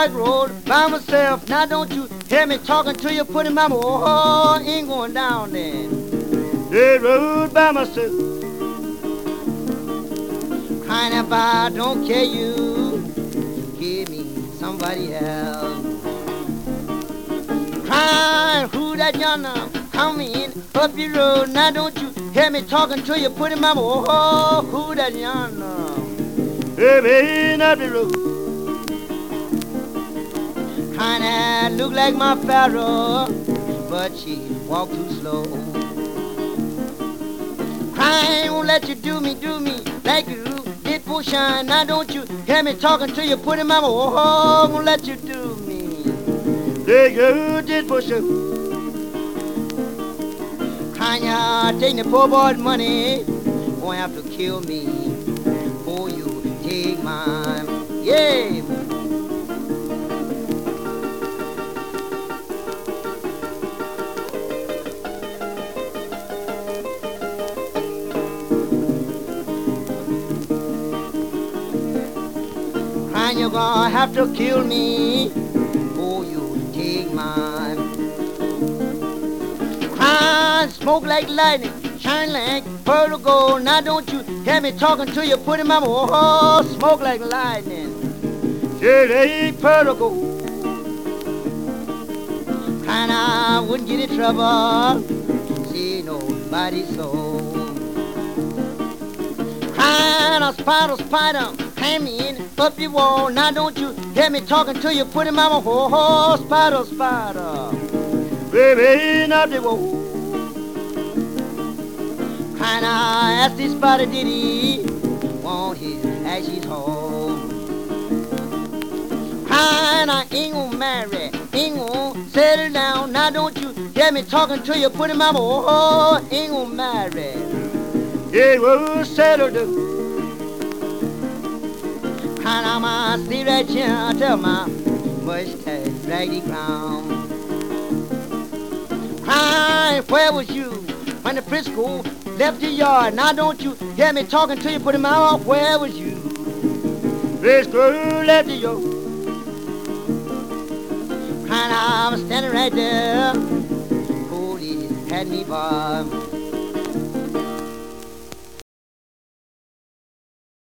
dark road by myself. Now don't you hear me talking to you, putting my oh, ain't going down there. That road by myself. Crying if I don't care you, give me somebody else. Crying who that yonder coming up the road. Now don't you hear me talking to you, putting my oh, who that yonder. Baby, up the road. Kinda look like my pharaoh, but she walk too slow. Crying won't let you do me, do me did for shine. Now don't you hear me talking to you, putting my oh, gonna let you do me. Like you did for sure. Kinda taking the poor boy's money, gonna have to kill me And you're gonna have to kill me for you take mine. Crying, smoke like lightning, shine like pearl of gold. Now don't you hear me talking to you, putting my oh, smoke like lightning. Yeah, they pearl of gold. Crying, I wouldn't get in trouble. See nobody so. Crying, a spider, spider, hand me in up the wall. Now don't you hear me talking to you, putting my oh, spider, spider. Baby, not the wall. Kinda asked this spider did he want his ashes home. Kinda ain't gonna marry, ain't gonna settle down. Now don't you hear me talking to you, putting my oh, ain't gonna marry. Yeah, will settle down. And I'm a see right my drag the ground. Crying, where was you when the Frisco left your yard? Now don't you hear me talking to you, putting my off, where was you? Frisco left your yard. Crying, I'm standing right there. Police had me barred.